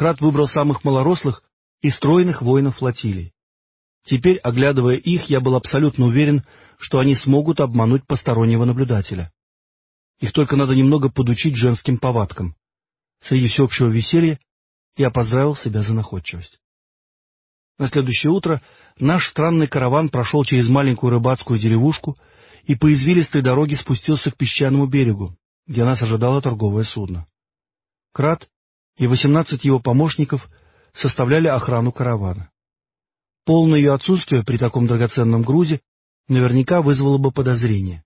Крат выбрал самых малорослых и стройных воинов флотилии. Теперь, оглядывая их, я был абсолютно уверен, что они смогут обмануть постороннего наблюдателя. Их только надо немного подучить женским повадкам. Среди всеобщего веселья я поздравил себя за находчивость. На следующее утро наш странный караван прошел через маленькую рыбацкую деревушку и по извилистой дороге спустился к песчаному берегу, где нас ожидало торговое судно. Крат и восемнадцать его помощников составляли охрану каравана. Полное ее отсутствие при таком драгоценном грузе наверняка вызвало бы подозрение.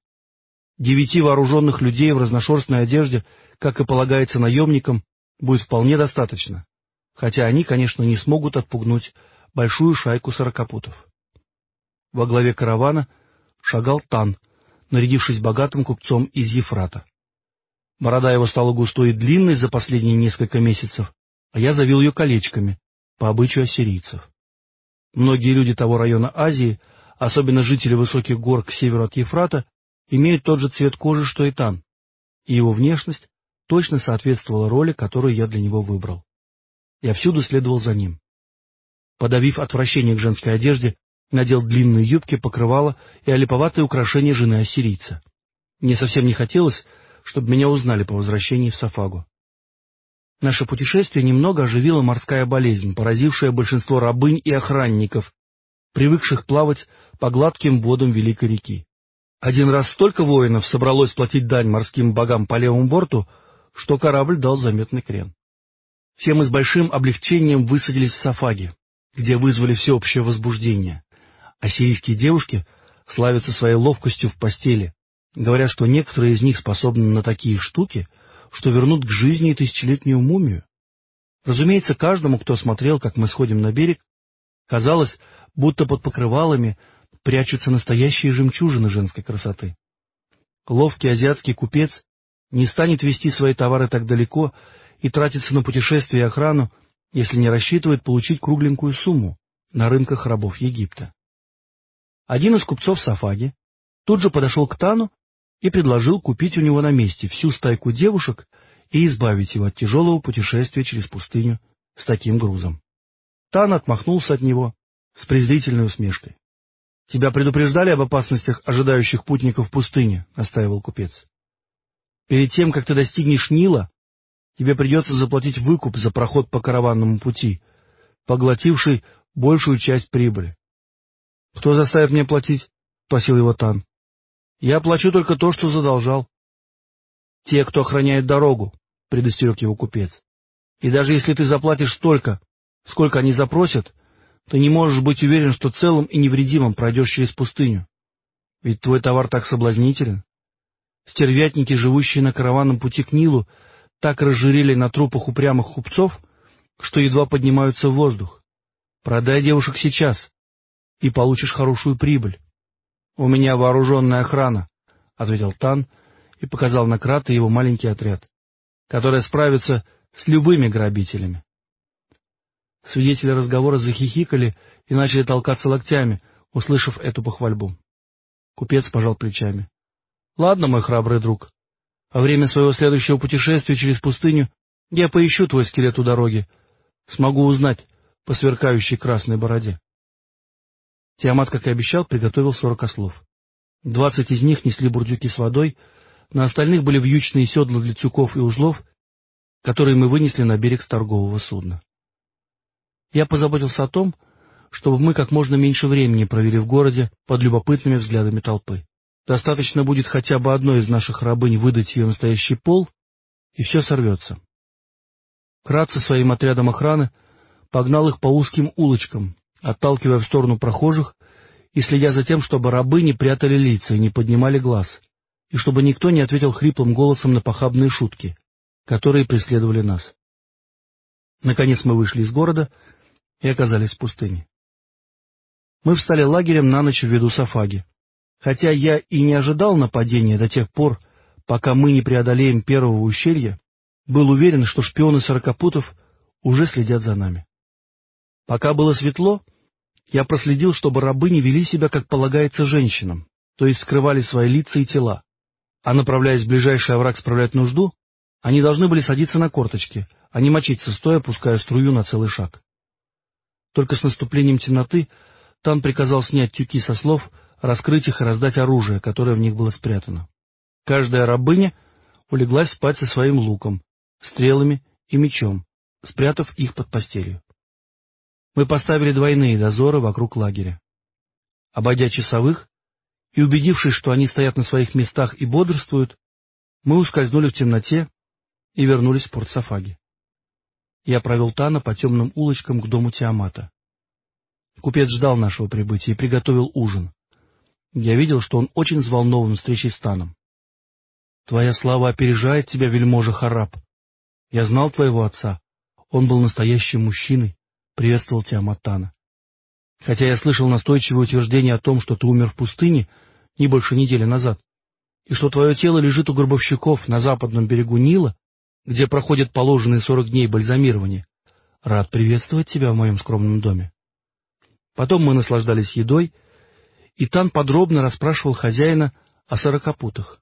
Девяти вооруженных людей в разношерстной одежде, как и полагается наемникам, будет вполне достаточно, хотя они, конечно, не смогут отпугнуть большую шайку сорокопутов. Во главе каравана шагал Тан, нарядившись богатым купцом из Ефрата. Борода его стала густой и длинной за последние несколько месяцев, а я завил ее колечками, по обычаю ассирийцев. Многие люди того района Азии, особенно жители высоких гор к северу от Ефрата, имеют тот же цвет кожи, что и Тан, и его внешность точно соответствовала роли, которую я для него выбрал. Я всюду следовал за ним. Подавив отвращение к женской одежде, надел длинные юбки, покрывала и олиповатые украшения жены ассирийца. Мне совсем не хотелось, чтобы меня узнали по возвращении в Сафагу. Наше путешествие немного оживила морская болезнь, поразившая большинство рабынь и охранников, привыкших плавать по гладким водам Великой реки. Один раз столько воинов собралось платить дань морским богам по левому борту, что корабль дал заметный крен. Все мы с большим облегчением высадились в Сафаге, где вызвали всеобщее возбуждение. Ассирийские девушки славятся своей ловкостью в постели, говорят, что некоторые из них способны на такие штуки — что вернут к жизни тысячелетнюю мумию. Разумеется, каждому, кто смотрел, как мы сходим на берег, казалось, будто под покрывалами прячутся настоящие жемчужины женской красоты. Ловкий азиатский купец не станет вести свои товары так далеко и тратиться на путешествие и охрану, если не рассчитывает получить кругленькую сумму на рынках рабов Египта. Один из купцов Сафаги тут же подошел к Тану и предложил купить у него на месте всю стайку девушек и избавить его от тяжелого путешествия через пустыню с таким грузом. Тан отмахнулся от него с презрительной усмешкой. — Тебя предупреждали об опасностях, ожидающих путников в пустыне? — настаивал купец. — Перед тем, как ты достигнешь Нила, тебе придется заплатить выкуп за проход по караванному пути, поглотивший большую часть прибыли. — Кто заставит меня платить? — спросил его Тан. Я плачу только то, что задолжал. — Те, кто охраняет дорогу, — предостерег его купец. — И даже если ты заплатишь столько, сколько они запросят, ты не можешь быть уверен, что целым и невредимым пройдешь через пустыню. Ведь твой товар так соблазнителен. Стервятники, живущие на караванном пути к Нилу, так разжирели на трупах упрямых купцов, что едва поднимаются в воздух. Продай девушек сейчас, и получишь хорошую прибыль. — У меня вооруженная охрана, — ответил Тан и показал на Крата его маленький отряд, который справится с любыми грабителями. Свидетели разговора захихикали и начали толкаться локтями, услышав эту похвальбу. Купец пожал плечами. — Ладно, мой храбрый друг, во время своего следующего путешествия через пустыню я поищу твой скелет у дороги, смогу узнать по сверкающей красной бороде. Тиамат, как и обещал, приготовил сорок ослов. Двадцать из них несли бурдюки с водой, на остальных были вьючные седла для тюков и узлов, которые мы вынесли на берег торгового судна. Я позаботился о том, чтобы мы как можно меньше времени провели в городе под любопытными взглядами толпы. Достаточно будет хотя бы одной из наших рабынь выдать ее настоящий пол, и все сорвется. Крат со своим отрядом охраны погнал их по узким улочкам, отталкивая в сторону прохожих и следя за тем, чтобы рабы не прятали лица и не поднимали глаз, и чтобы никто не ответил хриплым голосом на похабные шутки, которые преследовали нас. Наконец мы вышли из города и оказались в пустыне. Мы встали лагерем на ночь в виду Сафаги. Хотя я и не ожидал нападения до тех пор, пока мы не преодолеем первого ущелья, был уверен, что шпионы сорокопутов уже следят за нами. Пока было светло, я проследил, чтобы рабы не вели себя, как полагается женщинам, то есть скрывали свои лица и тела. А направляясь в ближайший овраг справлять нужду, они должны были садиться на корточки, а не мочиться стоя, пуская струю на целый шаг. Только с наступлением темноты Тан приказал снять тюки со слов, раскрыть их и раздать оружие, которое в них было спрятано. Каждая рабыня улеглась спать со своим луком, стрелами и мечом, спрятав их под постелью. Мы поставили двойные дозоры вокруг лагеря. Обойдя часовых и убедившись, что они стоят на своих местах и бодрствуют, мы ускользнули в темноте и вернулись в порт Сафаги. Я провел Тана по темным улочкам к дому Тиамата. Купец ждал нашего прибытия и приготовил ужин. Я видел, что он очень взволнован встречей с Таном. — Твоя слава опережает тебя, вельможа Хараб. Я знал твоего отца. Он был настоящим мужчиной, — приветствовал Тиамат Тана. Хотя я слышал настойчивое утверждение о том, что ты умер в пустыне не больше недели назад, и что твое тело лежит у гробовщиков на западном берегу Нила, где проходят положенные сорок дней бальзамирования. Рад приветствовать тебя в моем скромном доме. Потом мы наслаждались едой, и Тан подробно расспрашивал хозяина о сорокопутах.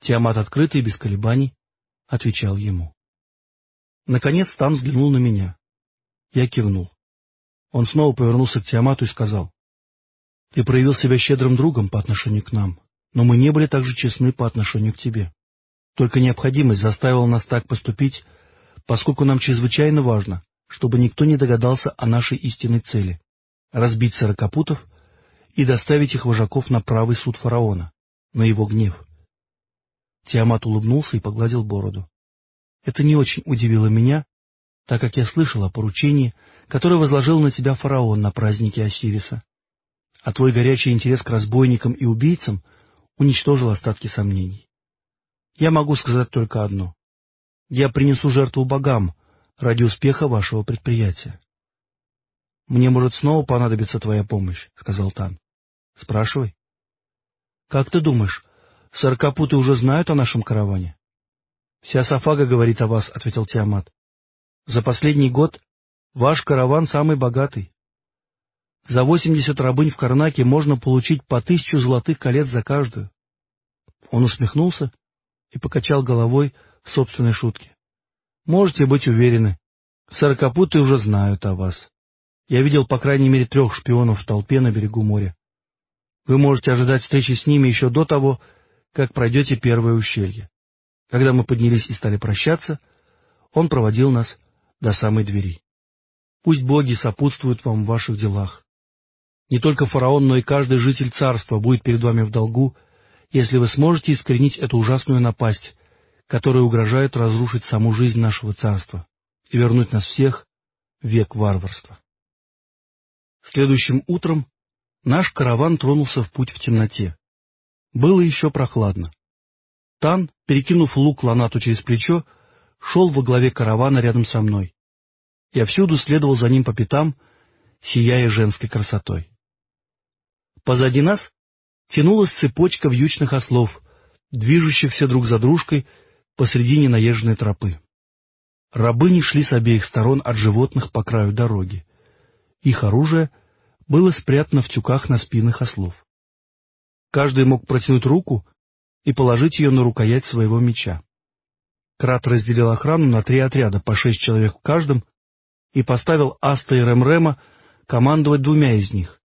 Тиамат открытый и без колебаний отвечал ему. Наконец Тан взглянул на меня. Я кивнул. Он снова повернулся к Тиамату и сказал, «Ты проявил себя щедрым другом по отношению к нам, но мы не были так же честны по отношению к тебе. Только необходимость заставила нас так поступить, поскольку нам чрезвычайно важно, чтобы никто не догадался о нашей истинной цели — разбить сорокопутов и доставить их вожаков на правый суд фараона, на его гнев. Тиамат улыбнулся и погладил бороду. Это не очень удивило меня, так как я слышал о поручении, которое возложил на тебя фараон на празднике Осириса. А твой горячий интерес к разбойникам и убийцам уничтожил остатки сомнений. Я могу сказать только одно. Я принесу жертву богам ради успеха вашего предприятия. — Мне может снова понадобиться твоя помощь, — сказал Тан. — Спрашивай. — Как ты думаешь, сорокопуты уже знают о нашем караване? — Вся Сафага говорит о вас, — ответил Тиамат. — За последний год ваш караван самый богатый. За восемьдесят рабынь в Карнаке можно получить по тысячу золотых колец за каждую. Он усмехнулся и покачал головой в собственной шутке. Можете быть уверены, сорокопуты уже знают о вас. Я видел по крайней мере трех шпионов в толпе на берегу моря. Вы можете ожидать встречи с ними еще до того, как пройдете первое ущелье. Когда мы поднялись и стали прощаться, он проводил нас до самой двери. Пусть боги сопутствуют вам в ваших делах. Не только фараон, но и каждый житель царства будет перед вами в долгу если вы сможете искоренить эту ужасную напасть, которая угрожает разрушить саму жизнь нашего царства и вернуть нас всех в век варварства. Следующим утром наш караван тронулся в путь в темноте. Было еще прохладно. Тан, перекинув лук ланату через плечо, шел во главе каравана рядом со мной. Я всюду следовал за ним по пятам, сияя женской красотой. Позади нас тянулась цепочка вьючных ослов, движущихся друг за дружкой посредине наезженной тропы. Рабыни шли с обеих сторон от животных по краю дороги. Их оружие было спрятано в тюках на спинах ослов. Каждый мог протянуть руку и положить ее на рукоять своего меча. Крат разделил охрану на три отряда, по шесть человек в каждом, и поставил Аста и Ремрема командовать двумя из них,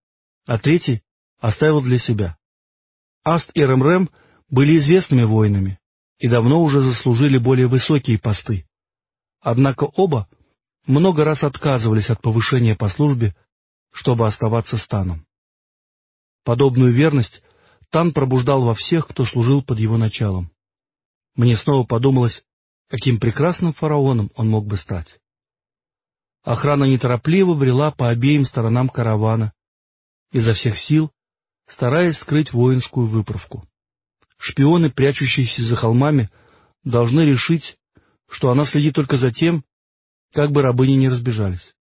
а третий оставил для себя. Аст и Ремрем были известными воинами и давно уже заслужили более высокие посты. Однако оба много раз отказывались от повышения по службе, чтобы оставаться станом. Подобную верность Тан пробуждал во всех, кто служил под его началом. Мне снова подумалось, каким прекрасным фараоном он мог бы стать. Охрана неторопливо брела по обеим сторонам каравана, изо всех сил стараясь скрыть воинскую выправку. Шпионы, прячущиеся за холмами, должны решить, что она следит только за тем, как бы рабыни не разбежались.